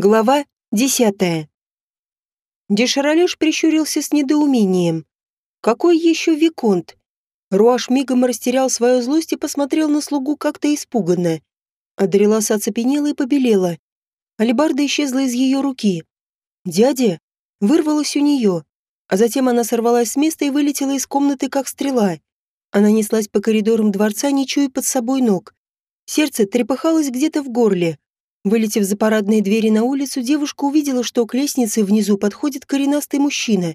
Глава десятая. Дешаролеш прищурился с недоумением. Какой еще Виконт? Руаш мигом растерял свою злость и посмотрел на слугу как-то испуганно. Адреласа оцепенела и побелела. Алибарда исчезла из ее руки. «Дядя?» Вырвалась у нее, а затем она сорвалась с места и вылетела из комнаты, как стрела. Она неслась по коридорам дворца, не чуя под собой ног. Сердце трепыхалось где-то в горле, Вылетев за парадные двери на улицу, девушка увидела, что к лестнице внизу подходит коренастый мужчина.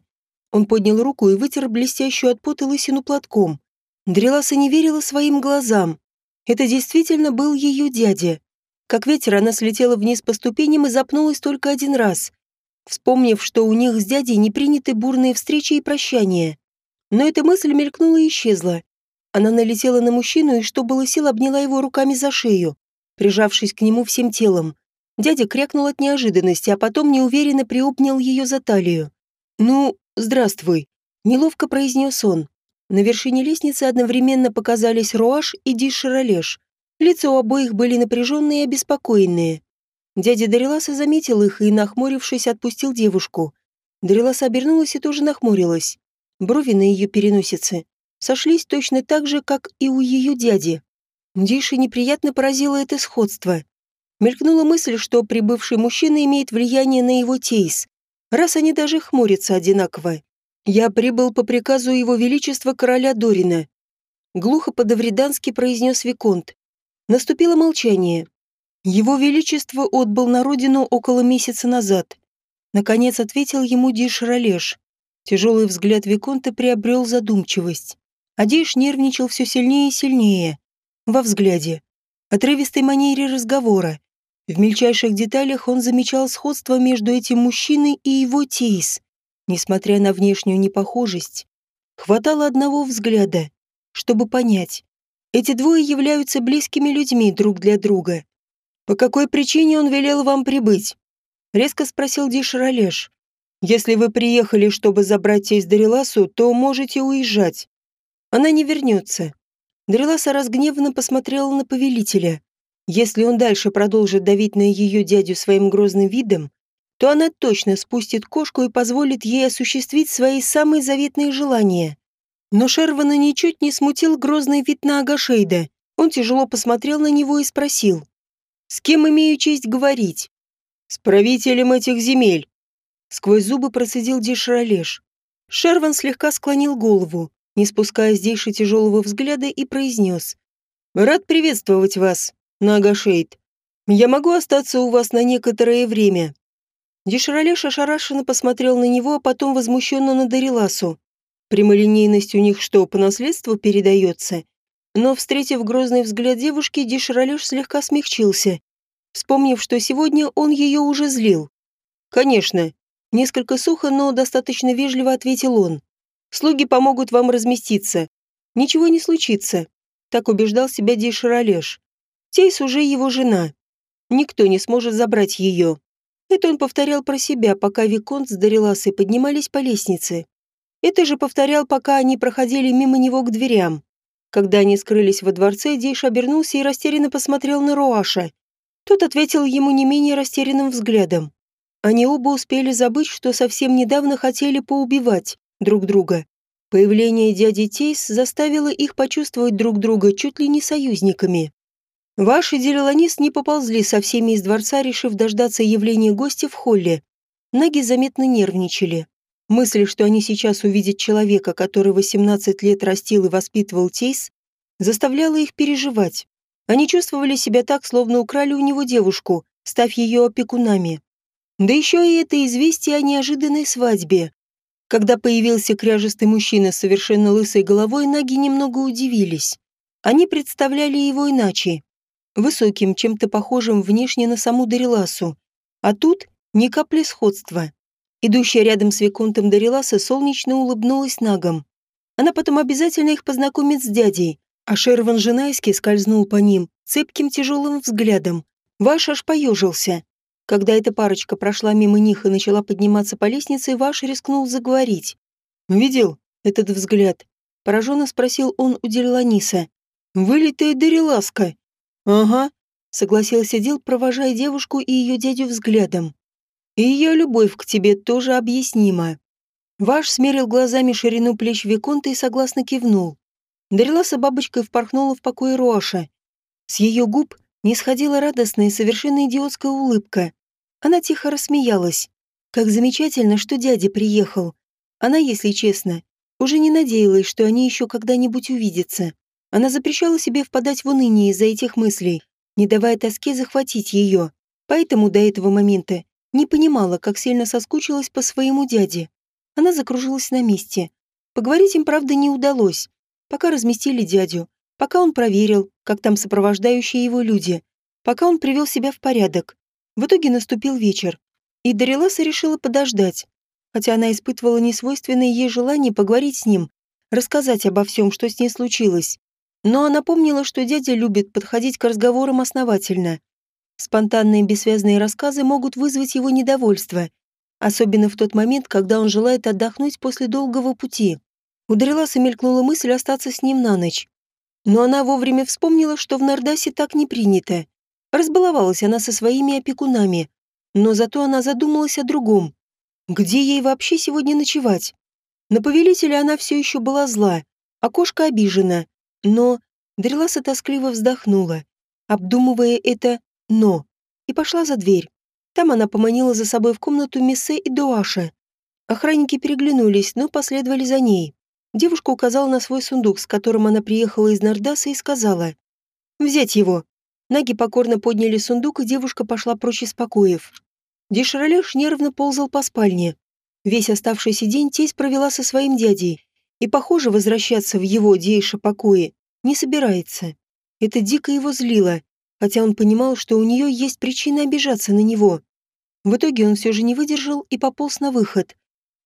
Он поднял руку и вытер блестящую от пота лысину платком. Дреласа не верила своим глазам. Это действительно был ее дядя. Как ветер, она слетела вниз по ступеням и запнулась только один раз, вспомнив, что у них с дядей не приняты бурные встречи и прощания. Но эта мысль мелькнула и исчезла. Она налетела на мужчину и, что было сил, обняла его руками за шею прижавшись к нему всем телом. Дядя крякнул от неожиданности, а потом неуверенно приобнял ее за талию. «Ну, здравствуй», — неловко произнес он. На вершине лестницы одновременно показались Руаш и Диширалеш. Лица у обоих были напряженные и обеспокоенные. Дядя Дариласа заметил их и, нахмурившись, отпустил девушку. Дариласа обернулась и тоже нахмурилась. Брови на ее переносице сошлись точно так же, как и у ее дяди. Дише неприятно поразило это сходство. Мелькнула мысль, что прибывший мужчина имеет влияние на его тейс, раз они даже хмурятся одинаково. «Я прибыл по приказу его величества короля Дорина», — глухо по-давридански произнес Виконт. Наступило молчание. Его величество отбыл на родину около месяца назад. Наконец ответил ему Диш Ролеш. Тяжелый взгляд Виконта приобрел задумчивость. А Диш нервничал все сильнее и сильнее во взгляде, отрывистой манере разговора. В мельчайших деталях он замечал сходство между этим мужчиной и его Тейс. Несмотря на внешнюю непохожесть, хватало одного взгляда, чтобы понять. Эти двое являются близкими людьми друг для друга. «По какой причине он велел вам прибыть?» — резко спросил Дишралеш. «Если вы приехали, чтобы забрать тесть Дариласу, то можете уезжать. Она не вернется. Дреласа разгневанно посмотрела на повелителя. Если он дальше продолжит давить на ее дядю своим грозным видом, то она точно спустит кошку и позволит ей осуществить свои самые заветные желания. Но Шервана ничуть не смутил грозный вид на Агашейда. Он тяжело посмотрел на него и спросил. «С кем имею честь говорить?» «С правителем этих земель», — сквозь зубы процедил Дишралеш. Шерван слегка склонил голову, не спуская здесь тяжелого взгляда, и произнес. «Рад приветствовать вас, Нагашейд. Я могу остаться у вас на некоторое время». Деширалеш ошарашенно посмотрел на него, а потом возмущенно на Дариласу. Прямолинейность у них что, по наследству передается? Но, встретив грозный взгляд девушки, Деширалеш слегка смягчился, вспомнив, что сегодня он ее уже злил. «Конечно», — несколько сухо, но достаточно вежливо ответил он. Слуги помогут вам разместиться. Ничего не случится. Так убеждал себя Дейшаролеш. Тейс уже его жена. Никто не сможет забрать ее. Это он повторял про себя, пока Виконт с Дариласой поднимались по лестнице. Это же повторял, пока они проходили мимо него к дверям. Когда они скрылись во дворце, Дейш обернулся и растерянно посмотрел на Руаша. Тот ответил ему не менее растерянным взглядом. Они оба успели забыть, что совсем недавно хотели поубивать друг друга. Появление дяди Тейс заставило их почувствовать друг друга чуть ли не союзниками. Ваши делеланис не поползли со всеми из дворца, решив дождаться явления гостя в холле. Наги заметно нервничали. Мысль, что они сейчас увидят человека, который 18 лет растил и воспитывал Тейс, заставляла их переживать. Они чувствовали себя так, словно украли у него девушку, став ее опекунами. Да еще и это известие о неожиданной свадьбе. Когда появился кряжестый мужчина с совершенно лысой головой, наги немного удивились. Они представляли его иначе. Высоким, чем-то похожим внешне на саму Дариласу. А тут ни капли сходства. Идущая рядом с Виконтом Дариласа солнечно улыбнулась нагам. Она потом обязательно их познакомит с дядей, а Шерван Женайский скользнул по ним цепким тяжелым взглядом. Ваш аж поежился. Когда эта парочка прошла мимо них и начала подниматься по лестнице, Ваш рискнул заговорить. «Видел этот взгляд?» Пораженно спросил он у Дерланиса. «Вылитая Дариласка». «Ага». согласился Дил, провожая девушку и ее дядю взглядом. И ее любовь к тебе тоже объяснима. Ваш смерил глазами ширину плеч Виконта и согласно кивнул. Дариласа бабочкой впорхнула в покой Роша. С ее губ не сходила радостная и совершенно идиотская улыбка. Она тихо рассмеялась. Как замечательно, что дядя приехал. Она, если честно, уже не надеялась, что они еще когда-нибудь увидятся. Она запрещала себе впадать в уныние из-за этих мыслей, не давая тоске захватить ее. Поэтому до этого момента не понимала, как сильно соскучилась по своему дяде. Она закружилась на месте. Поговорить им, правда, не удалось. Пока разместили дядю, пока он проверил, как там сопровождающие его люди, пока он привел себя в порядок. В итоге наступил вечер, и Дариласа решила подождать, хотя она испытывала несвойственное ей желание поговорить с ним, рассказать обо всем, что с ней случилось. Но она помнила, что дядя любит подходить к разговорам основательно. Спонтанные бессвязные рассказы могут вызвать его недовольство, особенно в тот момент, когда он желает отдохнуть после долгого пути. У Дариласа мелькнула мысль остаться с ним на ночь. Но она вовремя вспомнила, что в Нардасе так не принято. Разбаловалась она со своими опекунами, но зато она задумалась о другом. Где ей вообще сегодня ночевать? На повелителя она все еще была зла, а кошка обижена. Но Дреласа тоскливо вздохнула, обдумывая это «но», и пошла за дверь. Там она поманила за собой в комнату Миссе и Дуаша. Охранники переглянулись, но последовали за ней. Девушка указала на свой сундук, с которым она приехала из Нардаса, и сказала «Взять его». Наги покорно подняли сундук, и девушка пошла прочь из покоев. Деширалеш нервно ползал по спальне. Весь оставшийся день тесть провела со своим дядей, и, похоже, возвращаться в его дейше покои не собирается. Это дико его злило, хотя он понимал, что у нее есть причина обижаться на него. В итоге он все же не выдержал и пополз на выход.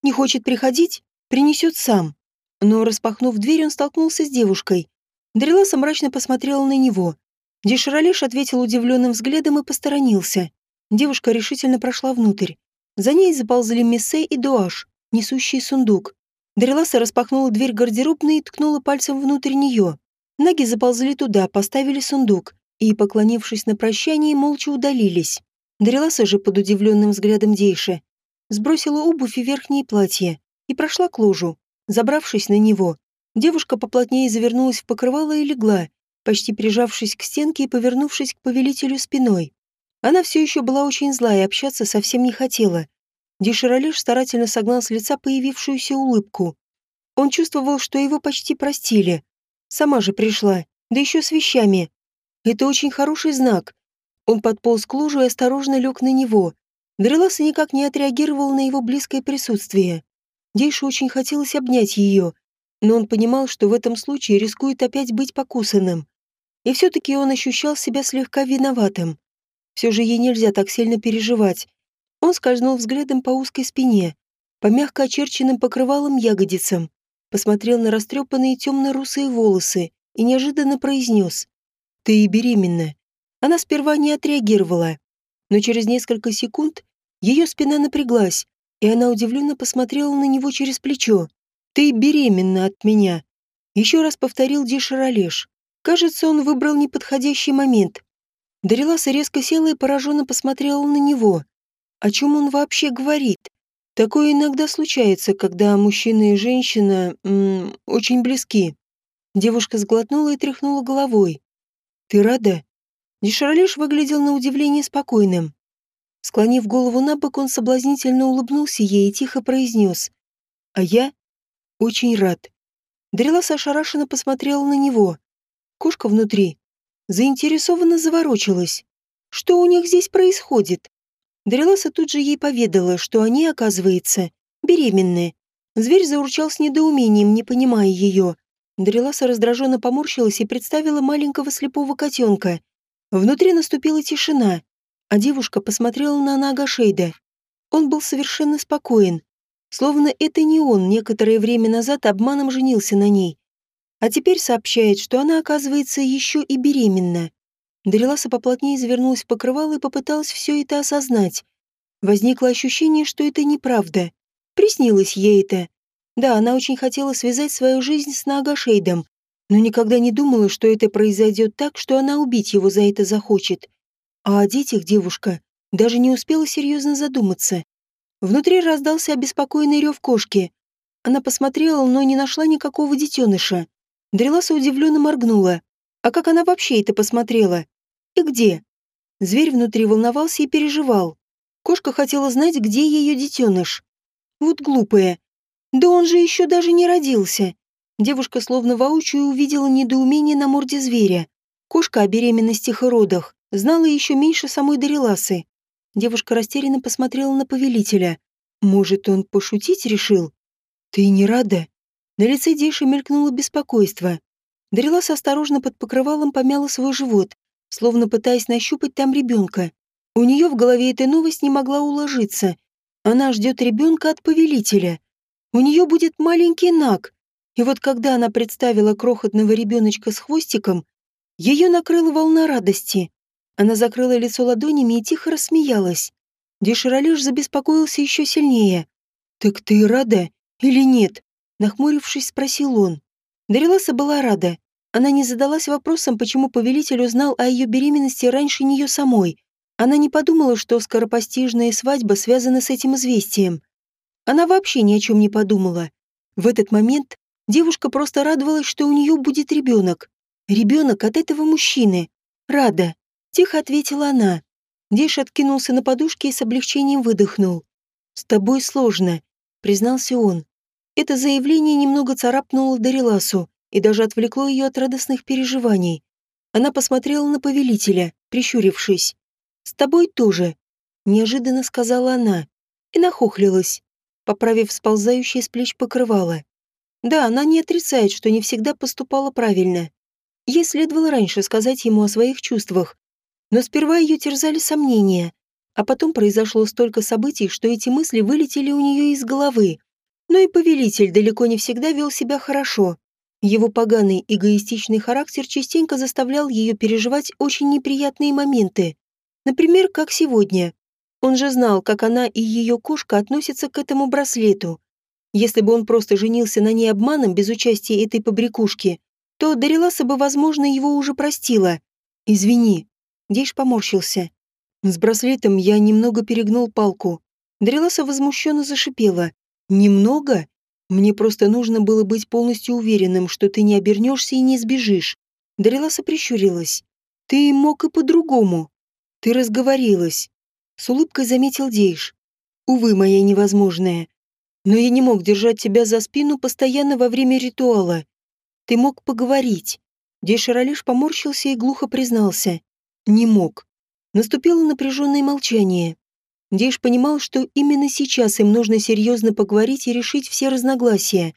Не хочет приходить? Принесет сам. Но, распахнув дверь, он столкнулся с девушкой. Дреласа мрачно посмотрела на него. Деширалеш ответил удивленным взглядом и посторонился. Девушка решительно прошла внутрь. За ней заползли Мессе и Дуаш, несущие сундук. Дариласа распахнула дверь гардеробной и ткнула пальцем внутрь нее. Ноги заползли туда, поставили сундук и, поклонившись на прощание, молча удалились. Дариласа же под удивленным взглядом Дейши сбросила обувь и верхнее платье и прошла к ложу. Забравшись на него, девушка поплотнее завернулась в покрывало и легла, почти прижавшись к стенке и повернувшись к повелителю спиной. Она все еще была очень злая и общаться совсем не хотела. Деширалеш старательно согнал с лица появившуюся улыбку. Он чувствовал, что его почти простили. Сама же пришла, да еще с вещами. Это очень хороший знак. Он подполз к лужу и осторожно лег на него. Дреласа никак не отреагировал на его близкое присутствие. Дейше очень хотелось обнять ее, но он понимал, что в этом случае рискует опять быть покусанным. И все-таки он ощущал себя слегка виноватым. Все же ей нельзя так сильно переживать, он скользнул взглядом по узкой спине, по мягко очерченным покрывалам ягодицам, посмотрел на растрепанные темно-русые волосы и неожиданно произнес «Ты и беременна». Она сперва не отреагировала, но через несколько секунд ее спина напряглась, и она удивленно посмотрела на него через плечо. «Ты беременна от меня», — еще раз повторил Дишаролеш. Кажется, он выбрал неподходящий момент. Дариласа резко села и пораженно посмотрела на него. О чем он вообще говорит? Такое иногда случается, когда мужчина и женщина м, очень близки. Девушка сглотнула и тряхнула головой. «Ты рада?» Дешарлеш выглядел на удивление спокойным. Склонив голову на бок, он соблазнительно улыбнулся ей и тихо произнес. «А я очень рад». Дреласа ошарашенно посмотрела на него. Кошка внутри заинтересованно заворочилась. «Что у них здесь происходит?» Дариласа тут же ей поведала, что они, оказывается, беременны. Зверь заурчал с недоумением, не понимая ее. Дариласа раздраженно поморщилась и представила маленького слепого котенка. Внутри наступила тишина, а девушка посмотрела на Нага Шейда. Он был совершенно спокоен, словно это не он некоторое время назад обманом женился на ней. А теперь сообщает, что она, оказывается, еще и беременна. Дариласа поплотнее завернулась в покрывало и попыталась все это осознать. Возникло ощущение, что это неправда. Приснилось ей это. Да, она очень хотела связать свою жизнь с Нагашейдом, но никогда не думала, что это произойдет так, что она убить его за это захочет. А о детях девушка даже не успела серьезно задуматься. Внутри раздался обеспокоенный рев кошки. Она посмотрела, но не нашла никакого детеныша. Дреласа удивленно моргнула. А как она вообще это посмотрела? И где? Зверь внутри волновался и переживал. Кошка хотела знать, где ее детеныш. Вот глупая. Да он же еще даже не родился. Девушка словно воочию увидела недоумение на морде зверя. Кошка о беременностях и родах знала еще меньше самой Дариласы. Девушка растерянно посмотрела на повелителя. Может, он пошутить решил? Ты не рада? На лице Деши мелькнуло беспокойство. Дариласа осторожно под покрывалом помяла свой живот, словно пытаясь нащупать там ребенка. У нее в голове эта новость не могла уложиться. Она ждет ребенка от повелителя. У нее будет маленький Наг. И вот когда она представила крохотного ребеночка с хвостиком, ее накрыла волна радости. Она закрыла лицо ладонями и тихо рассмеялась. Деширалеш забеспокоился еще сильнее. «Так ты рада или нет?» Нахмурившись, спросил он. Дариласа была рада. Она не задалась вопросом, почему повелитель узнал о ее беременности раньше нее самой. Она не подумала, что скоропостижная свадьба связана с этим известием. Она вообще ни о чем не подумала. В этот момент девушка просто радовалась, что у нее будет ребенок. Ребенок от этого мужчины. Рада. Тихо ответила она. Деш откинулся на подушке и с облегчением выдохнул. «С тобой сложно», — признался он. Это заявление немного царапнуло Дариласу и даже отвлекло ее от радостных переживаний. Она посмотрела на повелителя, прищурившись. «С тобой тоже», — неожиданно сказала она, и нахохлилась, поправив сползающее с плеч покрывало. Да, она не отрицает, что не всегда поступала правильно. Ей следовало раньше сказать ему о своих чувствах, но сперва ее терзали сомнения, а потом произошло столько событий, что эти мысли вылетели у нее из головы. Но и повелитель далеко не всегда вел себя хорошо. Его поганый эгоистичный характер частенько заставлял ее переживать очень неприятные моменты. Например, как сегодня. Он же знал, как она и ее кошка относятся к этому браслету. Если бы он просто женился на ней обманом без участия этой побрякушки, то Дариласа бы, возможно, его уже простила. «Извини». Дейш поморщился. С браслетом я немного перегнул палку. Дариласа возмущенно зашипела. «Немного? Мне просто нужно было быть полностью уверенным, что ты не обернешься и не сбежишь». Дариласа прищурилась. «Ты мог и по-другому. Ты разговорилась. С улыбкой заметил Дейш. Увы, моя невозможная. Но я не мог держать тебя за спину постоянно во время ритуала. Ты мог поговорить. Дейш Ралиш поморщился и глухо признался. Не мог. Наступило напряженное молчание. Дейш понимал, что именно сейчас им нужно серьезно поговорить и решить все разногласия,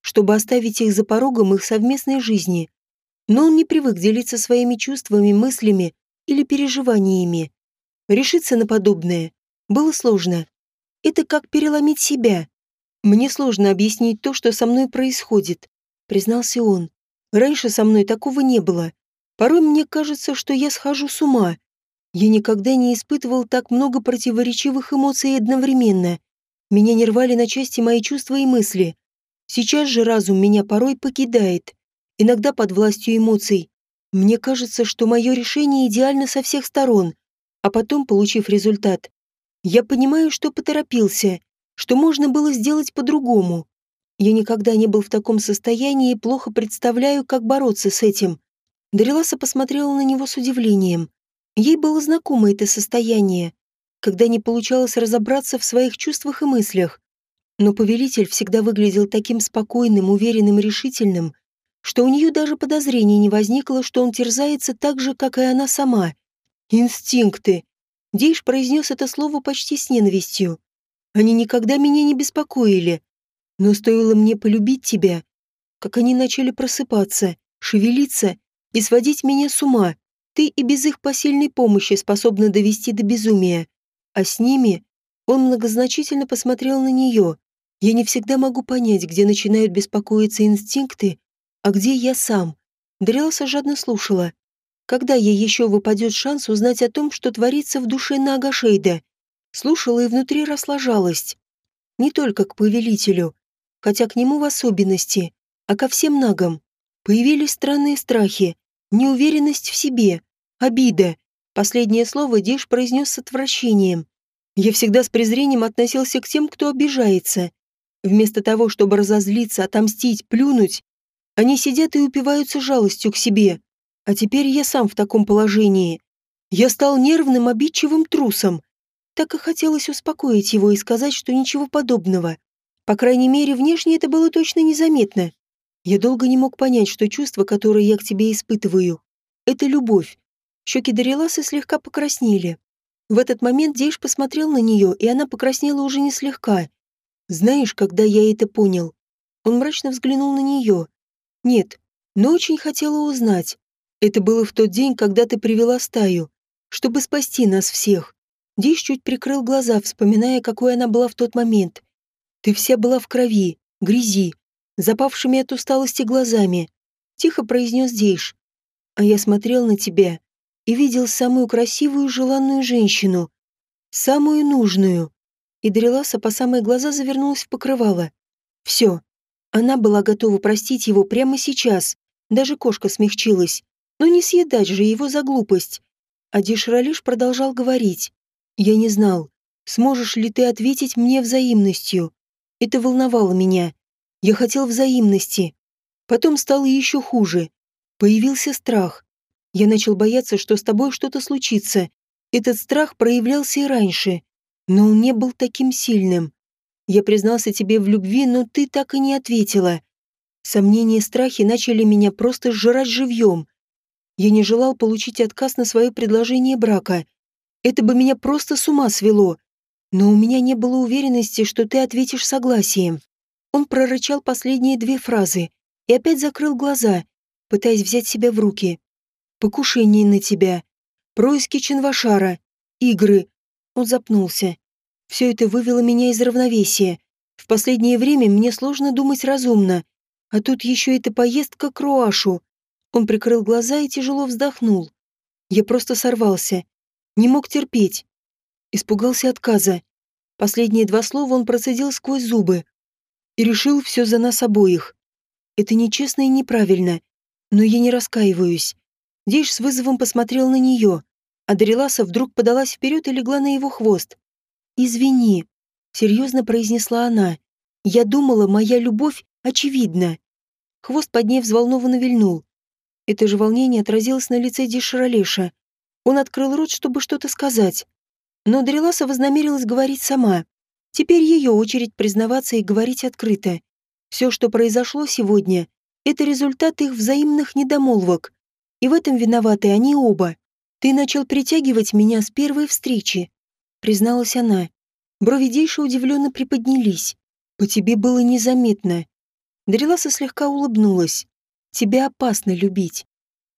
чтобы оставить их за порогом их совместной жизни. Но он не привык делиться своими чувствами, мыслями или переживаниями. Решиться на подобное было сложно. Это как переломить себя. Мне сложно объяснить то, что со мной происходит, признался он. Раньше со мной такого не было. Порой мне кажется, что я схожу с ума. Я никогда не испытывал так много противоречивых эмоций одновременно. Меня не рвали на части мои чувства и мысли. Сейчас же разум меня порой покидает. Иногда под властью эмоций, мне кажется, что мое решение идеально со всех сторон, а потом, получив результат, я понимаю, что поторопился, что можно было сделать по-другому. Я никогда не был в таком состоянии и плохо представляю, как бороться с этим. Дариласа посмотрела на него с удивлением. Ей было знакомо это состояние, когда не получалось разобраться в своих чувствах и мыслях. Но повелитель всегда выглядел таким спокойным, уверенным решительным, что у нее даже подозрения не возникло, что он терзается так же, как и она сама. «Инстинкты!» Дейш произнес это слово почти с ненавистью. «Они никогда меня не беспокоили. Но стоило мне полюбить тебя, как они начали просыпаться, шевелиться и сводить меня с ума. Ты и без их посильной помощи способна довести до безумия. А с ними...» Он многозначительно посмотрел на нее. «Я не всегда могу понять, где начинают беспокоиться инстинкты, а где я сам? Дрелса жадно слушала. Когда ей еще выпадет шанс узнать о том, что творится в душе Нага Шейда? Слушала и внутри росла жалость. Не только к повелителю, хотя к нему в особенности, а ко всем нагам. Появились странные страхи, неуверенность в себе, обида. Последнее слово Диш произнес с отвращением. Я всегда с презрением относился к тем, кто обижается. Вместо того, чтобы разозлиться, отомстить, плюнуть, они сидят и упиваются жалостью к себе. А теперь я сам в таком положении. Я стал нервным, обидчивым трусом. Так и хотелось успокоить его и сказать, что ничего подобного. По крайней мере, внешне это было точно незаметно. Я долго не мог понять, что чувство, которое я к тебе испытываю, это любовь. Щеки Дариласы слегка покраснели. В этот момент Дейш посмотрел на нее, и она покраснела уже не слегка. Знаешь, когда я это понял? Он мрачно взглянул на нее. Нет, но очень хотела узнать. Это было в тот день, когда ты привела стаю, чтобы спасти нас всех. Диш чуть прикрыл глаза, вспоминая, какой она была в тот момент. Ты вся была в крови, грязи, запавшими от усталости глазами. Тихо произнес Дейш. А я смотрел на тебя и видел самую красивую желанную женщину. Самую нужную. И Дреласа по самые глаза завернулась в покрывало. Все. Она была готова простить его прямо сейчас. Даже кошка смягчилась. Но не съедать же его за глупость. А Дишралиш продолжал говорить. «Я не знал, сможешь ли ты ответить мне взаимностью. Это волновало меня. Я хотел взаимности. Потом стало еще хуже. Появился страх. Я начал бояться, что с тобой что-то случится. Этот страх проявлялся и раньше, но он не был таким сильным. Я признался тебе в любви, но ты так и не ответила. Сомнения и страхи начали меня просто сжирать живьем. Я не желал получить отказ на свое предложение брака. Это бы меня просто с ума свело. Но у меня не было уверенности, что ты ответишь согласием. Он прорычал последние две фразы и опять закрыл глаза, пытаясь взять себя в руки. Покушение на тебя. Происки Чинвашара. Игры. Он запнулся. Все это вывело меня из равновесия. В последнее время мне сложно думать разумно. А тут еще эта поездка к Руашу. Он прикрыл глаза и тяжело вздохнул. Я просто сорвался. Не мог терпеть. Испугался отказа. Последние два слова он процедил сквозь зубы. И решил все за нас обоих. Это нечестно и неправильно. Но я не раскаиваюсь. Дейш с вызовом посмотрел на нее, а Дариласа вдруг подалась вперед и легла на его хвост. «Извини», — серьезно произнесла она. «Я думала, моя любовь очевидна». Хвост под ней взволнованно вильнул. Это же волнение отразилось на лице Дишаралеша. Он открыл рот, чтобы что-то сказать. Но Дариласа вознамерилась говорить сама. Теперь ее очередь признаваться и говорить открыто. Все, что произошло сегодня, это результат их взаимных недомолвок. И в этом виноваты они оба. Ты начал притягивать меня с первой встречи, призналась она. Брови Дейша удивленно приподнялись. По тебе было незаметно. Дариласа слегка улыбнулась. Тебя опасно любить.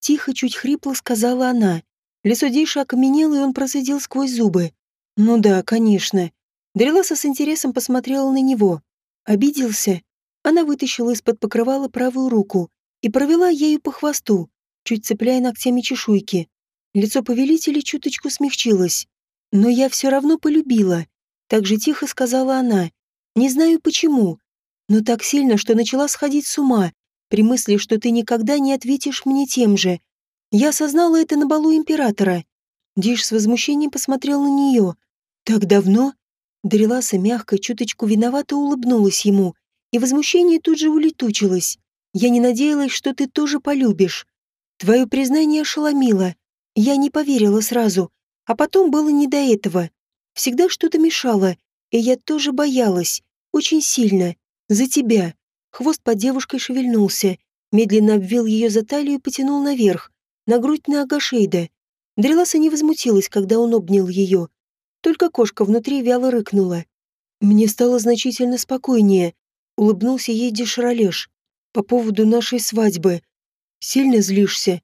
Тихо, чуть хрипло сказала она. Лицо Дейша окаменело, и он процедил сквозь зубы. Ну да, конечно. Дариласа с интересом посмотрела на него. Обиделся? Она вытащила из-под покрывала правую руку и провела ею по хвосту, чуть цепляя ногтями чешуйки. Лицо повелителя чуточку смягчилось. «Но я все равно полюбила», — так же тихо сказала она. «Не знаю почему, но так сильно, что начала сходить с ума, при мысли, что ты никогда не ответишь мне тем же. Я осознала это на балу императора». Диш с возмущением посмотрел на нее. «Так давно?» Дариласа мягко, чуточку виновато улыбнулась ему и возмущение тут же улетучилось. Я не надеялась, что ты тоже полюбишь. Твое признание ошеломило. Я не поверила сразу, а потом было не до этого. Всегда что-то мешало, и я тоже боялась, очень сильно, за тебя. Хвост под девушкой шевельнулся, медленно обвил ее за талию и потянул наверх, на грудь на Агашейда. Дреласа не возмутилась, когда он обнял ее. Только кошка внутри вяло рыкнула. Мне стало значительно спокойнее, улыбнулся ей Деширалеш. По поводу нашей свадьбы. Сильно злишься?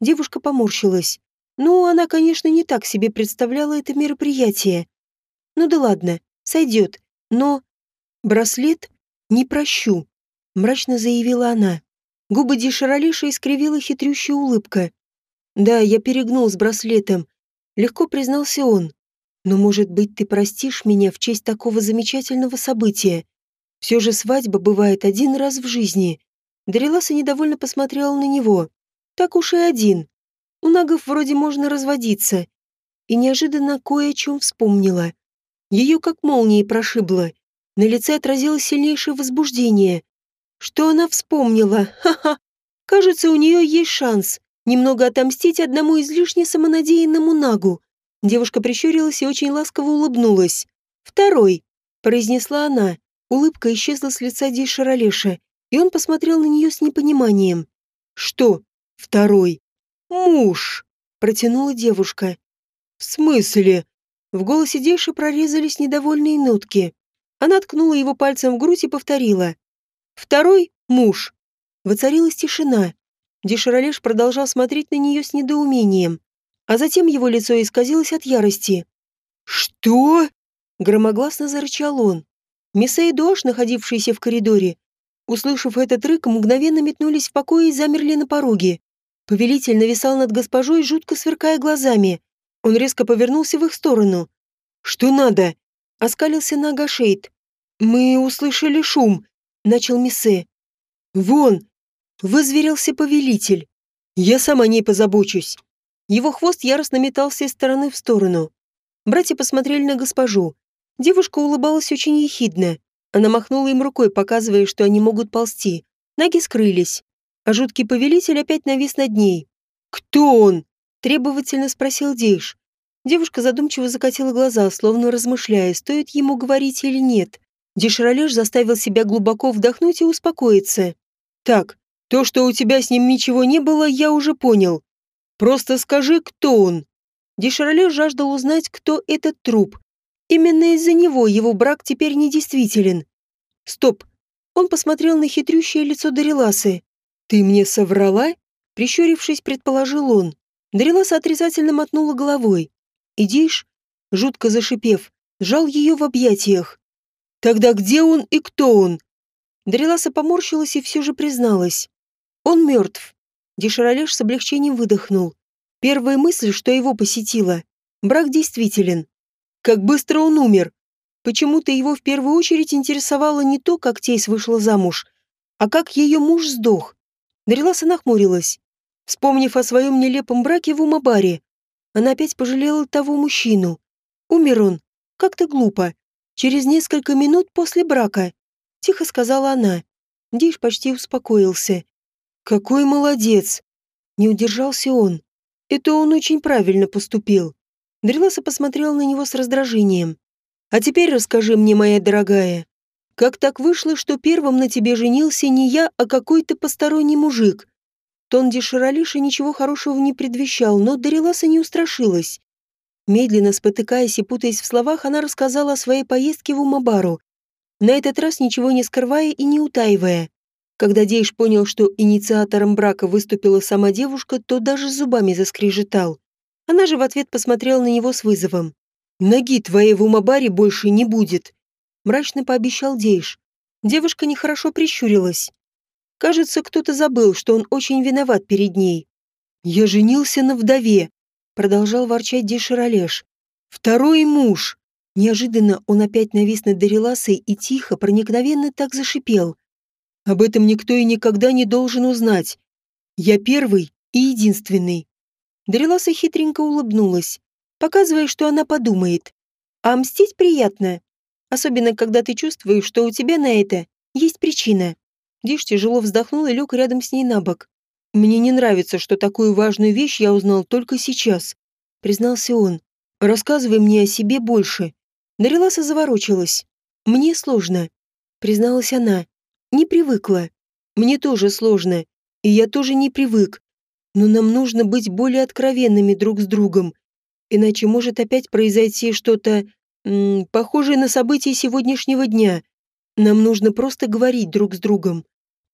Девушка поморщилась. Ну, она, конечно, не так себе представляла это мероприятие. Ну да ладно, сойдет. Но... Браслет не прощу, мрачно заявила она. Губы Деширалеша искривила хитрющая улыбка. Да, я перегнул с браслетом. Легко признался он. Но, может быть, ты простишь меня в честь такого замечательного события? Все же свадьба бывает один раз в жизни. Дариласа недовольно посмотрела на него. Так уж и один. У нагов вроде можно разводиться. И неожиданно кое о чем вспомнила. Ее как молнией прошибло. На лице отразилось сильнейшее возбуждение. Что она вспомнила? Ха-ха! Кажется, у нее есть шанс немного отомстить одному излишне самонадеянному нагу. Девушка прищурилась и очень ласково улыбнулась. «Второй», — произнесла она. Улыбка исчезла с лица Дейшаролеша, и он посмотрел на нее с непониманием. «Что? Второй?» «Муж!» — протянула девушка. «В смысле?» В голосе Дейши прорезались недовольные нотки. Она ткнула его пальцем в грудь и повторила. «Второй — муж». Воцарилась тишина. Деширалеш продолжал смотреть на нее с недоумением а затем его лицо исказилось от ярости. «Что?» — громогласно зарычал он. Мисса и Дош, находившиеся в коридоре, услышав этот рык, мгновенно метнулись в покое и замерли на пороге. Повелитель нависал над госпожой, жутко сверкая глазами. Он резко повернулся в их сторону. «Что надо?» — оскалился на Агашейд. «Мы услышали шум», — начал Миссе. «Вон!» — вызверился повелитель. «Я сам о ней позабочусь». Его хвост яростно метался из стороны в сторону. Братья посмотрели на госпожу. Девушка улыбалась очень ехидно. Она махнула им рукой, показывая, что они могут ползти. Ноги скрылись. А жуткий повелитель опять навис над ней. «Кто он?» – требовательно спросил Дейш. Девушка задумчиво закатила глаза, словно размышляя, стоит ему говорить или нет. Деширалеш заставил себя глубоко вдохнуть и успокоиться. «Так, то, что у тебя с ним ничего не было, я уже понял. Просто скажи, кто он. Деширале жаждал узнать, кто этот труп. Именно из-за него его брак теперь недействителен. Стоп. Он посмотрел на хитрющее лицо Дариласы. «Ты мне соврала?» Прищурившись, предположил он. Дариласа отрицательно мотнула головой. «Идишь?» Жутко зашипев, сжал ее в объятиях. «Тогда где он и кто он?» Дариласа поморщилась и все же призналась. «Он мертв. Деширалеш с облегчением выдохнул. Первая мысль, что его посетила. Брак действителен. Как быстро он умер. Почему-то его в первую очередь интересовало не то, как Тейс вышла замуж, а как ее муж сдох. Дариласа нахмурилась. Вспомнив о своем нелепом браке в Умабаре, она опять пожалела того мужчину. Умер он. Как-то глупо. Через несколько минут после брака. Тихо сказала она. Диш почти успокоился. Какой молодец! Не удержался он. Это он очень правильно поступил. Дреласа посмотрел на него с раздражением. А теперь расскажи мне, моя дорогая, как так вышло, что первым на тебе женился не я, а какой-то посторонний мужик? Тон Деширалиша ничего хорошего не предвещал, но Дариласа не устрашилась. Медленно спотыкаясь и путаясь в словах, она рассказала о своей поездке в Умабару, на этот раз ничего не скрывая и не утаивая. Когда Дейш понял, что инициатором брака выступила сама девушка, то даже зубами заскрежетал. Она же в ответ посмотрела на него с вызовом. «Ноги твоей в Умабаре больше не будет», — мрачно пообещал Дейш. Девушка нехорошо прищурилась. Кажется, кто-то забыл, что он очень виноват перед ней. «Я женился на вдове», — продолжал ворчать Дейширалеш. «Второй муж». Неожиданно он опять навис над Дариласой и тихо, проникновенно так зашипел. Об этом никто и никогда не должен узнать. Я первый и единственный. Дариласа хитренько улыбнулась, показывая, что она подумает. А мстить приятно. Особенно, когда ты чувствуешь, что у тебя на это есть причина. Диш тяжело вздохнул и лег рядом с ней на бок. «Мне не нравится, что такую важную вещь я узнал только сейчас», — признался он. «Рассказывай мне о себе больше». Дариласа заворочилась. «Мне сложно», — призналась она. Не привыкла. Мне тоже сложно. И я тоже не привык. Но нам нужно быть более откровенными друг с другом. Иначе может опять произойти что-то похожее на события сегодняшнего дня. Нам нужно просто говорить друг с другом.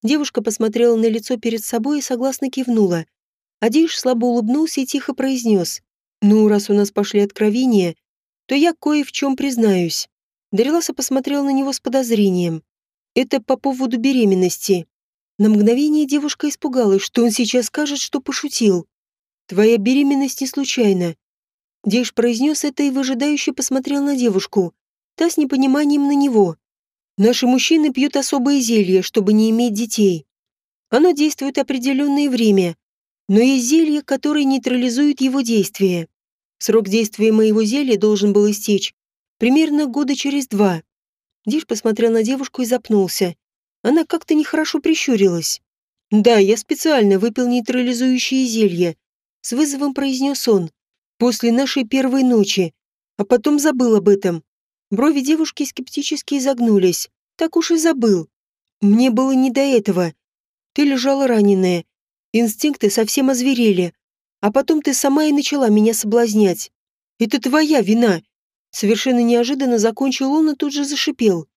Девушка посмотрела на лицо перед собой и согласно кивнула. Адиш слабо улыбнулся и тихо произнес. «Ну, раз у нас пошли откровения, то я кое в чем признаюсь». Дариласа посмотрела на него с подозрением. Это по поводу беременности. На мгновение девушка испугалась, что он сейчас скажет, что пошутил. Твоя беременность не случайна. Деш произнес это и выжидающе посмотрел на девушку. Та с непониманием на него. Наши мужчины пьют особое зелье, чтобы не иметь детей. Оно действует определенное время. но есть зелья, которые нейтрализуют его действие. Срок действия моего зелья должен был истечь примерно года через два. Диш посмотрел на девушку и запнулся. Она как-то нехорошо прищурилась. «Да, я специально выпил нейтрализующие зелья», — с вызовом произнес он. «После нашей первой ночи. А потом забыл об этом». Брови девушки скептически изогнулись. «Так уж и забыл. Мне было не до этого. Ты лежала раненая. Инстинкты совсем озверели. А потом ты сама и начала меня соблазнять. Это твоя вина. Совершенно неожиданно закончил он и тут же зашипел.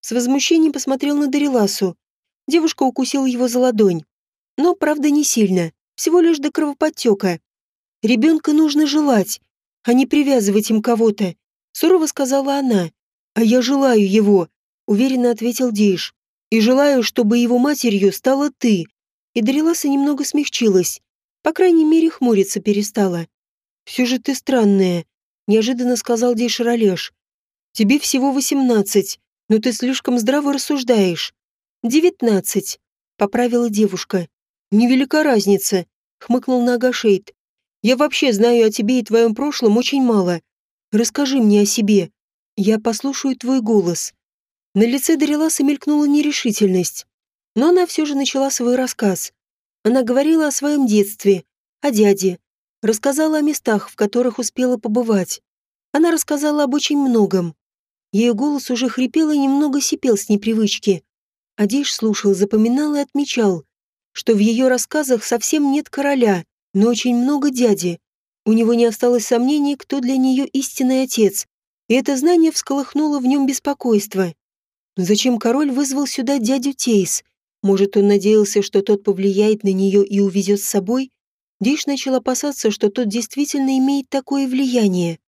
С возмущением посмотрел на Дариласу. Девушка укусила его за ладонь. Но, правда, не сильно. Всего лишь до кровоподтека. Ребенка нужно желать, а не привязывать им кого-то. Сурово сказала она. А я желаю его, уверенно ответил Дейш. И желаю, чтобы его матерью стала ты. И Дариласа немного смягчилась. По крайней мере, хмуриться перестала. Все же ты странная, неожиданно сказал Дейш Ролеш. Тебе всего восемнадцать, но ты слишком здраво рассуждаешь. Девятнадцать, поправила девушка. Невелика разница, хмыкнул Нагашейд. Я вообще знаю о тебе и твоем прошлом очень мало. Расскажи мне о себе. Я послушаю твой голос. На лице Дариласа мелькнула нерешительность. Но она все же начала свой рассказ. Она говорила о своем детстве, о дяде, рассказала о местах, в которых успела побывать. Она рассказала об очень многом. Ее голос уже хрипел и немного сипел с непривычки. Адиш слушал, запоминал и отмечал, что в ее рассказах совсем нет короля, но очень много дяди. У него не осталось сомнений, кто для нее истинный отец, и это знание всколыхнуло в нем беспокойство. Зачем король вызвал сюда дядю Тейс? Может, он надеялся, что тот повлияет на нее и увезет с собой? Диш начал опасаться, что тот действительно имеет такое влияние.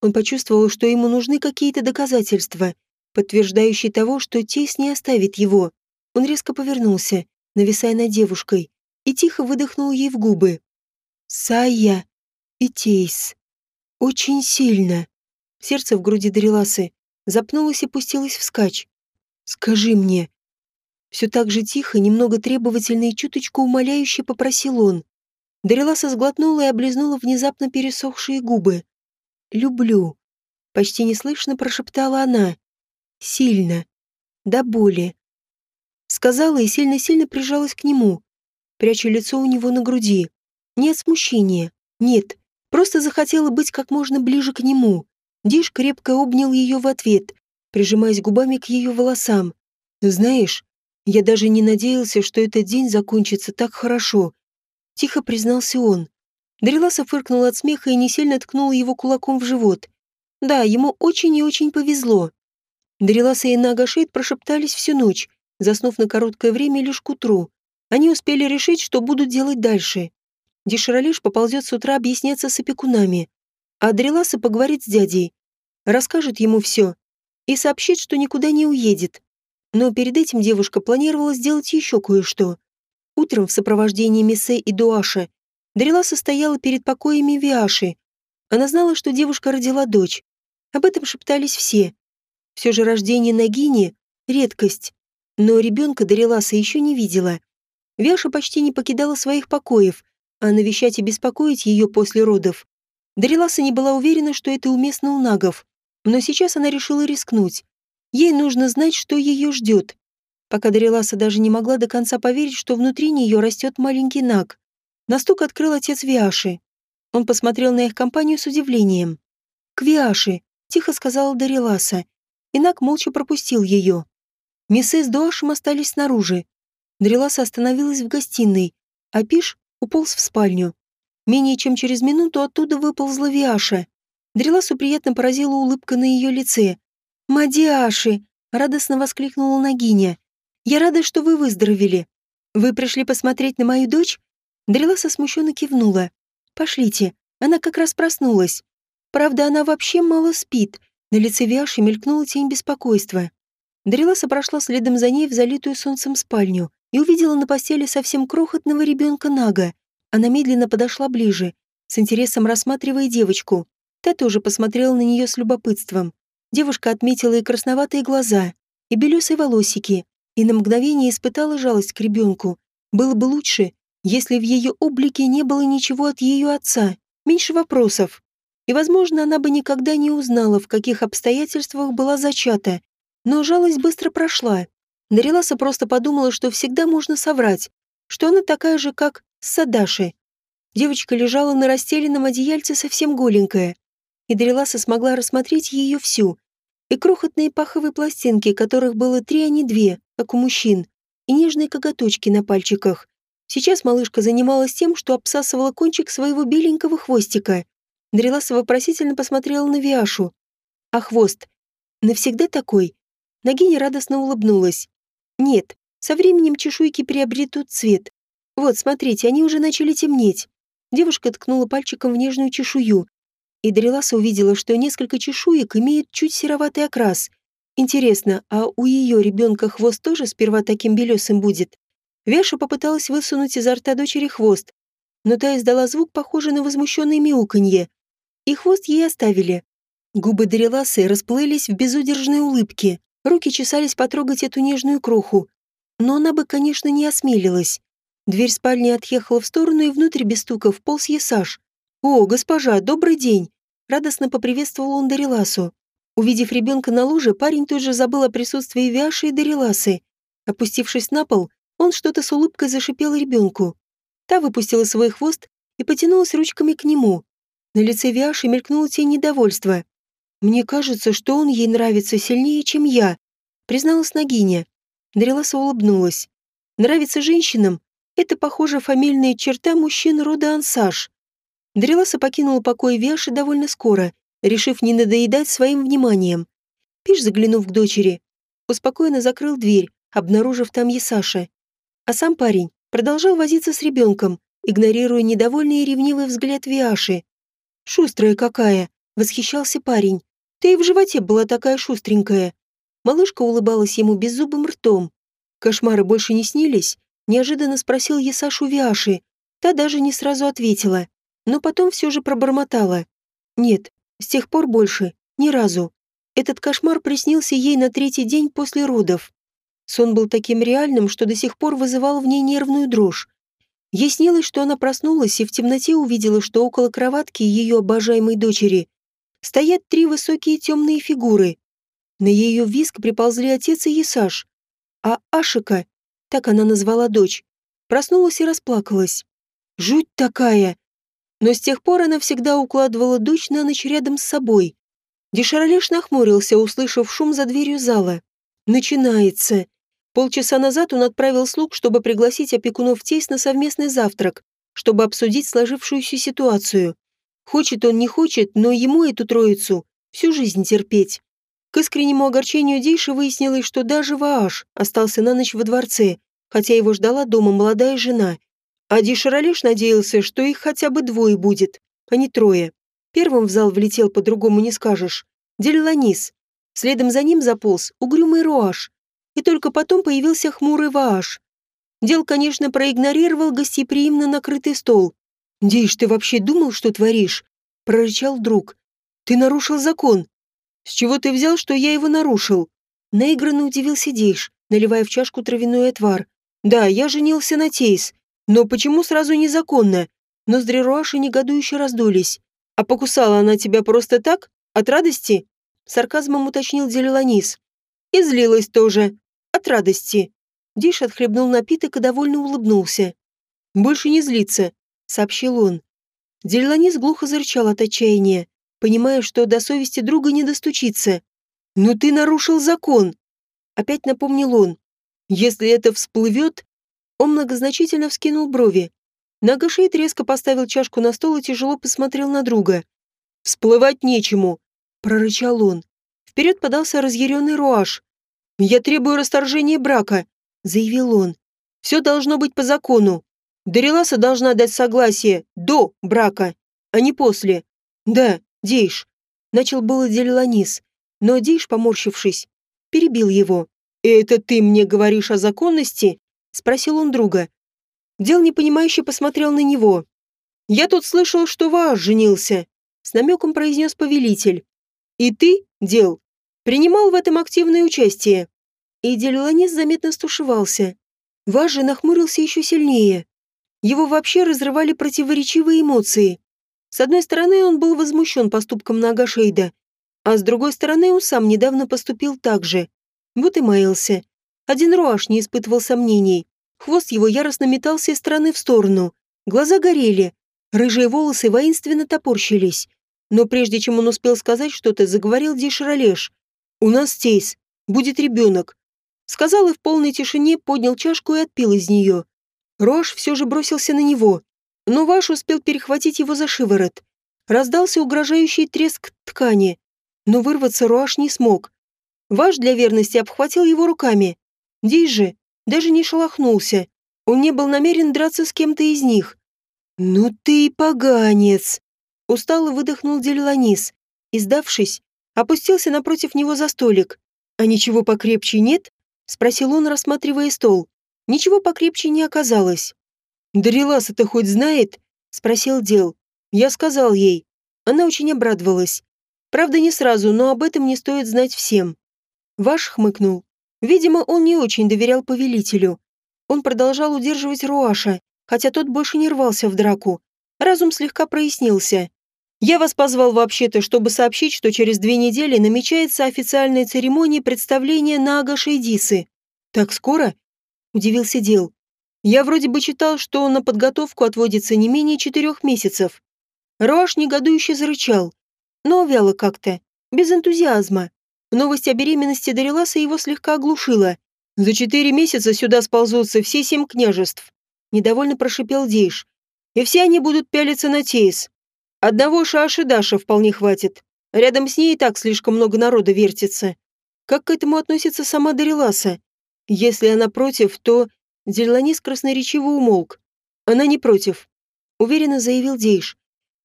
Он почувствовал, что ему нужны какие-то доказательства, подтверждающие того, что Тейс не оставит его. Он резко повернулся, нависая над девушкой, и тихо выдохнул ей в губы. «Сая и Тейс. Очень сильно». Сердце в груди Дариласы запнулось и пустилось вскачь. «Скажи мне». Все так же тихо, немного требовательно и чуточку умоляюще попросил он. Дариласа сглотнула и облизнула внезапно пересохшие губы. «Люблю», — почти неслышно прошептала она. «Сильно. До боли». Сказала и сильно-сильно прижалась к нему, пряча лицо у него на груди. Нет смущения. Нет. Просто захотела быть как можно ближе к нему. Диш крепко обнял ее в ответ, прижимаясь губами к ее волосам. «Знаешь, я даже не надеялся, что этот день закончится так хорошо», — тихо признался он. Дариласа фыркнула от смеха и не сильно ткнула его кулаком в живот. Да, ему очень и очень повезло. Дариласа и Нагашейд прошептались всю ночь, заснув на короткое время лишь к утру. Они успели решить, что будут делать дальше. Деширалиш поползет с утра объясняться с опекунами, а Дреласа поговорит с дядей, расскажет ему все и сообщит, что никуда не уедет. Но перед этим девушка планировала сделать еще кое-что. Утром в сопровождении Миссе и Дуаша Дреласа стояла перед покоями Виаши. Она знала, что девушка родила дочь. Об этом шептались все. Все же рождение Нагини — редкость. Но ребенка Дариласа еще не видела. Вяша почти не покидала своих покоев, а навещать и беспокоить ее после родов. Дариласа не была уверена, что это уместно у нагов, но сейчас она решила рискнуть. Ей нужно знать, что ее ждет. Пока Дариласа даже не могла до конца поверить, что внутри нее растет маленький наг. На открыл отец Виаши. Он посмотрел на их компанию с удивлением. «К Виаши», — тихо сказала Дариласа. И наг молча пропустил ее. Миссы с Дуашем остались снаружи. Дариласа остановилась в гостиной, а Пиш уполз в спальню. Менее чем через минуту оттуда выползла Виаша. Дреласу приятно поразила улыбка на ее лице. «Мадиаши!» — радостно воскликнула Нагиня. «Я рада, что вы выздоровели. Вы пришли посмотреть на мою дочь?» Дреласа смущенно кивнула. «Пошлите, она как раз проснулась. Правда, она вообще мало спит». На лице Виаши мелькнула тень беспокойства. Дреласа прошла следом за ней в залитую солнцем спальню и увидела на постели совсем крохотного ребенка Нага. Она медленно подошла ближе, с интересом рассматривая девочку. Та тоже посмотрела на нее с любопытством. Девушка отметила и красноватые глаза, и белесые волосики, и на мгновение испытала жалость к ребенку. Было бы лучше, Если в ее облике не было ничего от ее отца, меньше вопросов. И, возможно, она бы никогда не узнала, в каких обстоятельствах была зачата. Но жалость быстро прошла. Дариласа просто подумала, что всегда можно соврать, что она такая же, как Садаши. Девочка лежала на расстеленном одеяльце совсем голенькая, и Дариласа смогла рассмотреть ее всю. И крохотные паховые пластинки, которых было три, а не две, как у мужчин, и нежные коготочки на пальчиках. Сейчас малышка занималась тем, что обсасывала кончик своего беленького хвостика. Дреласа вопросительно посмотрела на Виашу. А хвост? Навсегда такой? Нагиня радостно улыбнулась. Нет, со временем чешуйки приобретут цвет. Вот, смотрите, они уже начали темнеть. Девушка ткнула пальчиком в нежную чешую. И Дреласа увидела, что несколько чешуек имеют чуть сероватый окрас. Интересно, а у ее ребенка хвост тоже сперва таким белесым будет? Вяша попыталась высунуть изо рта дочери хвост, но та издала звук, похожий на возмущенное мяуканье. И хвост ей оставили. Губы Дариласы расплылись в безудержной улыбке, руки чесались потрогать эту нежную кроху. Но она бы, конечно, не осмелилась. Дверь спальни отъехала в сторону, и внутрь без стука вполз Есаш. «О, госпожа, добрый день!» Радостно поприветствовал он Дариласу. Увидев ребенка на луже, парень тут же забыл о присутствии Вяши и Дариласы. Опустившись на пол, он что-то с улыбкой зашипел ребенку. Та выпустила свой хвост и потянулась ручками к нему. На лице Виаши мелькнула тень недовольства. «Мне кажется, что он ей нравится сильнее, чем я», призналась Нагиня. Дреласа улыбнулась. «Нравится женщинам? Это, похоже, фамильная черта мужчин рода Ансаж». Дреласа покинула покой Виаши довольно скоро, решив не надоедать своим вниманием. Пиш, заглянув к дочери, успокоенно закрыл дверь, обнаружив там Есаша. А сам парень продолжал возиться с ребенком, игнорируя недовольный и ревнивый взгляд Виаши. «Шустрая какая!» — восхищался парень. «Ты и в животе была такая шустренькая». Малышка улыбалась ему беззубым ртом. «Кошмары больше не снились?» — неожиданно спросил Есашу Виаши. Та даже не сразу ответила, но потом все же пробормотала. «Нет, с тех пор больше, ни разу. Этот кошмар приснился ей на третий день после родов. Сон был таким реальным, что до сих пор вызывал в ней нервную дрожь. Ей снилось, что она проснулась и в темноте увидела, что около кроватки ее обожаемой дочери стоят три высокие темные фигуры. На ее виск приползли отец и Есаш, а Ашика, так она назвала дочь, проснулась и расплакалась. Жуть такая! Но с тех пор она всегда укладывала дочь на ночь рядом с собой. Дешаролеш нахмурился, услышав шум за дверью зала. Начинается. Полчаса назад он отправил слуг, чтобы пригласить опекунов тесть на совместный завтрак, чтобы обсудить сложившуюся ситуацию. Хочет он, не хочет, но ему эту троицу всю жизнь терпеть. К искреннему огорчению Дейши выяснилось, что даже Вааш остался на ночь во дворце, хотя его ждала дома молодая жена. А Дишаралеш надеялся, что их хотя бы двое будет, а не трое. Первым в зал влетел, по-другому не скажешь, Делиланис. Следом за ним заполз угрюмый Руаш, и только потом появился хмурый Вааш. Дел, конечно, проигнорировал гостеприимно накрытый стол. «Дейш, ты вообще думал, что творишь?» – прорычал друг. «Ты нарушил закон. С чего ты взял, что я его нарушил?» Наигранно удивился Дейш, наливая в чашку травяной отвар. «Да, я женился на Тейс. Но почему сразу незаконно?» Ноздри Руаши негодующе раздулись. «А покусала она тебя просто так? От радости?» Сарказмом уточнил Делиланис. «И злилась тоже от радости. Диш отхлебнул напиток и довольно улыбнулся. «Больше не злиться», — сообщил он. Дельланис глухо зарычал от отчаяния, понимая, что до совести друга не достучиться. «Но ты нарушил закон!» Опять напомнил он. «Если это всплывет...» Он многозначительно вскинул брови. Нагашейд резко поставил чашку на стол и тяжело посмотрел на друга. «Всплывать нечему!» — прорычал он. Вперед подался разъяренный Руаш. «Я требую расторжения брака», — заявил он. «Все должно быть по закону. Дариласа должна дать согласие до брака, а не после. Да, Дейш». Начал было Делиланис, но Дейш, поморщившись, перебил его. «Это ты мне говоришь о законности?» — спросил он друга. Дел непонимающе посмотрел на него. «Я тут слышал, что Вааш женился», — с намеком произнес повелитель. «И ты, Дел, принимал в этом активное участие. И Делиланис заметно стушевался. Важ же нахмурился еще сильнее. Его вообще разрывали противоречивые эмоции. С одной стороны, он был возмущен поступком Нагашейда, а с другой стороны, он сам недавно поступил так же. Вот и маялся. Один Руаш не испытывал сомнений. Хвост его яростно метался из стороны в сторону. Глаза горели. Рыжие волосы воинственно топорщились. Но прежде чем он успел сказать что-то, заговорил Дишаролеш. «У нас тейс. Будет ребенок». Сказал и в полной тишине поднял чашку и отпил из нее. Руаш все же бросился на него, но Ваш успел перехватить его за шиворот. Раздался угрожающий треск ткани, но вырваться Руаш не смог. Ваш для верности обхватил его руками. Диш же даже не шелохнулся. Он не был намерен драться с кем-то из них. «Ну ты и поганец!» Устало выдохнул Дельланис и, сдавшись, опустился напротив него за столик. «А ничего покрепче нет?» — спросил он, рассматривая стол. Ничего покрепче не оказалось. «Дариласа-то хоть знает?» — спросил Дел. Я сказал ей. Она очень обрадовалась. Правда, не сразу, но об этом не стоит знать всем. Ваш хмыкнул. Видимо, он не очень доверял повелителю. Он продолжал удерживать Руаша, хотя тот больше не рвался в драку. Разум слегка прояснился. «Я вас позвал вообще-то, чтобы сообщить, что через две недели намечается официальная церемония представления на Агашейдисы. Так скоро?» – удивился Дел. «Я вроде бы читал, что на подготовку отводится не менее четырех месяцев». Руаш негодующе зарычал, но вяло как-то, без энтузиазма. Новость о беременности Дариласа его слегка оглушила. «За четыре месяца сюда сползутся все семь княжеств», — недовольно прошипел Дейш. «И все они будут пялиться на Тейс. Одного Шаши Даша вполне хватит. Рядом с ней и так слишком много народа вертится. Как к этому относится сама Дариласа? Если она против, то...» Дельланис красноречиво умолк. «Она не против», — уверенно заявил Дейш.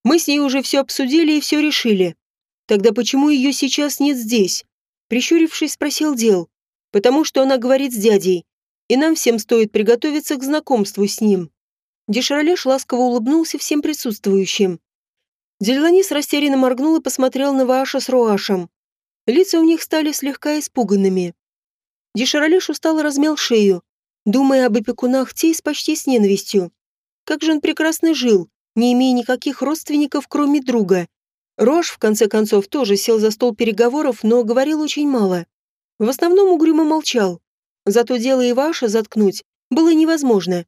«Мы с ней уже все обсудили и все решили. Тогда почему ее сейчас нет здесь?» Прищурившись, спросил Дел. «Потому что она говорит с дядей, и нам всем стоит приготовиться к знакомству с ним». Деширалеш ласково улыбнулся всем присутствующим. Дельланис растерянно моргнул и посмотрел на Вааша с Руашем. Лица у них стали слегка испуганными. Деширалеш устало размял шею, думая об опекунах Тейс почти с ненавистью. Как же он прекрасно жил, не имея никаких родственников, кроме друга. Рош, в конце концов, тоже сел за стол переговоров, но говорил очень мало. В основном угрюмо молчал. Зато дело Иваша заткнуть было невозможно.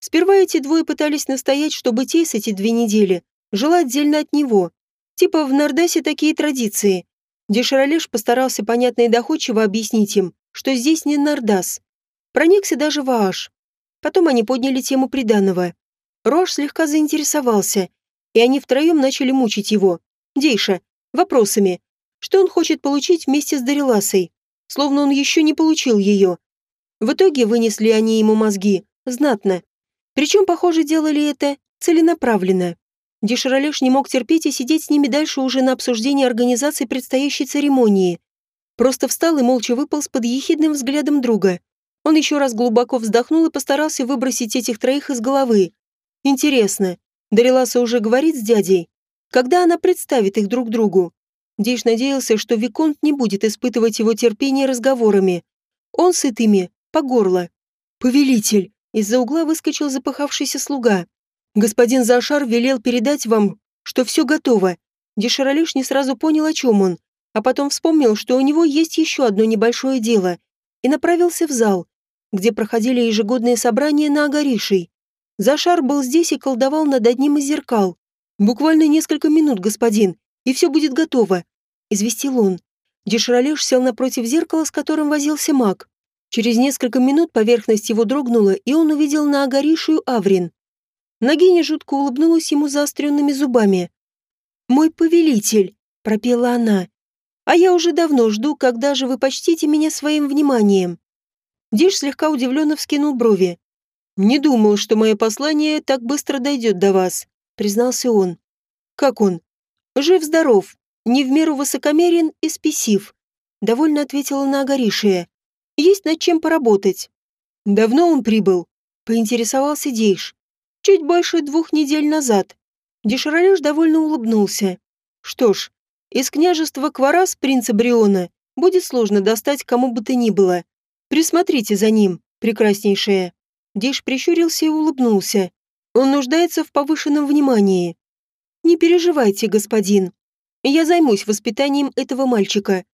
Сперва эти двое пытались настоять, чтобы Тейс эти две недели жила отдельно от него. Типа в Нардасе такие традиции. Деширалеш постарался понятно и доходчиво объяснить им, что здесь не Нардас. Проникся даже Вааш. Потом они подняли тему приданого. Рош слегка заинтересовался, и они втроем начали мучить его, Дейша, вопросами. Что он хочет получить вместе с Дариласой? Словно он еще не получил ее. В итоге вынесли они ему мозги, знатно. Причем, похоже, делали это целенаправленно. Деширалеш не мог терпеть и сидеть с ними дальше уже на обсуждении организации предстоящей церемонии. Просто встал и молча выполз под ехидным взглядом друга. Он еще раз глубоко вздохнул и постарался выбросить этих троих из головы. Интересно, Дариласа уже говорит с дядей? Когда она представит их друг другу. Дейш надеялся, что Виконт не будет испытывать его терпение разговорами. Он сыт ими, по горло. «Повелитель!» Из-за угла выскочил запыхавшийся слуга. «Господин Зашар велел передать вам, что все готово». Деширалиш не сразу понял, о чем он, а потом вспомнил, что у него есть еще одно небольшое дело, и направился в зал, где проходили ежегодные собрания на Агаришей. Зашар был здесь и колдовал над одним из зеркал. «Буквально несколько минут, господин, и все будет готово», — известил он. Деширалеш сел напротив зеркала, с которым возился маг. Через несколько минут поверхность его дрогнула, и он увидел на огорившую Аврин. Нагиня жутко улыбнулась ему заостренными зубами. «Мой повелитель», — пропела она, — «а я уже давно жду, когда же вы почтите меня своим вниманием». Диш слегка удивленно вскинул брови. «Не думал, что мое послание так быстро дойдет до вас», признался он. «Как он?» «Жив-здоров, не в меру высокомерен и спесив», довольно ответила на Агаришия. «Есть над чем поработать». «Давно он прибыл?» поинтересовался Дейш. «Чуть больше двух недель назад». Деширалеш довольно улыбнулся. «Что ж, из княжества Кварас, принца Бриона, будет сложно достать кому бы то ни было. Присмотрите за ним, прекраснейшая». Дейш прищурился и улыбнулся. Он нуждается в повышенном внимании. Не переживайте, господин. Я займусь воспитанием этого мальчика.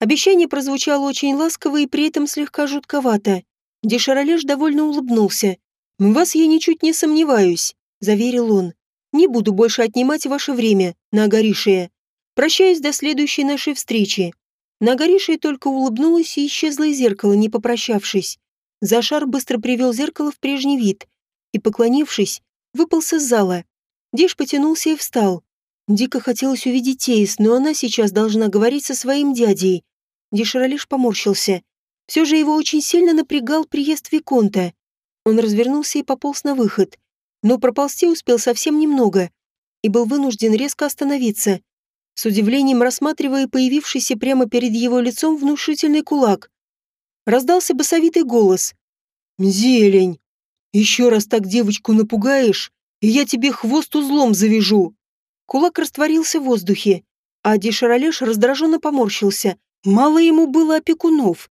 Обещание прозвучало очень ласково и при этом слегка жутковато. Дешаролеш довольно улыбнулся. «В вас я ничуть не сомневаюсь», — заверил он. «Не буду больше отнимать ваше время, Нагаришия. Прощаюсь до следующей нашей встречи». Нагаришия только улыбнулась и исчезла из зеркала, не попрощавшись. Зашар быстро привел зеркало в прежний вид и, поклонившись, выполз из зала. Диш потянулся и встал. Дико хотелось увидеть Теис, но она сейчас должна говорить со своим дядей. Дишера лишь поморщился. Все же его очень сильно напрягал приезд Виконта. Он развернулся и пополз на выход, но проползти успел совсем немного и был вынужден резко остановиться, с удивлением рассматривая появившийся прямо перед его лицом внушительный кулак. Раздался басовитый голос. «Зелень, еще раз так девочку напугаешь, и я тебе хвост узлом завяжу». Кулак растворился в воздухе, а Дишаролеш раздраженно поморщился. Мало ему было опекунов.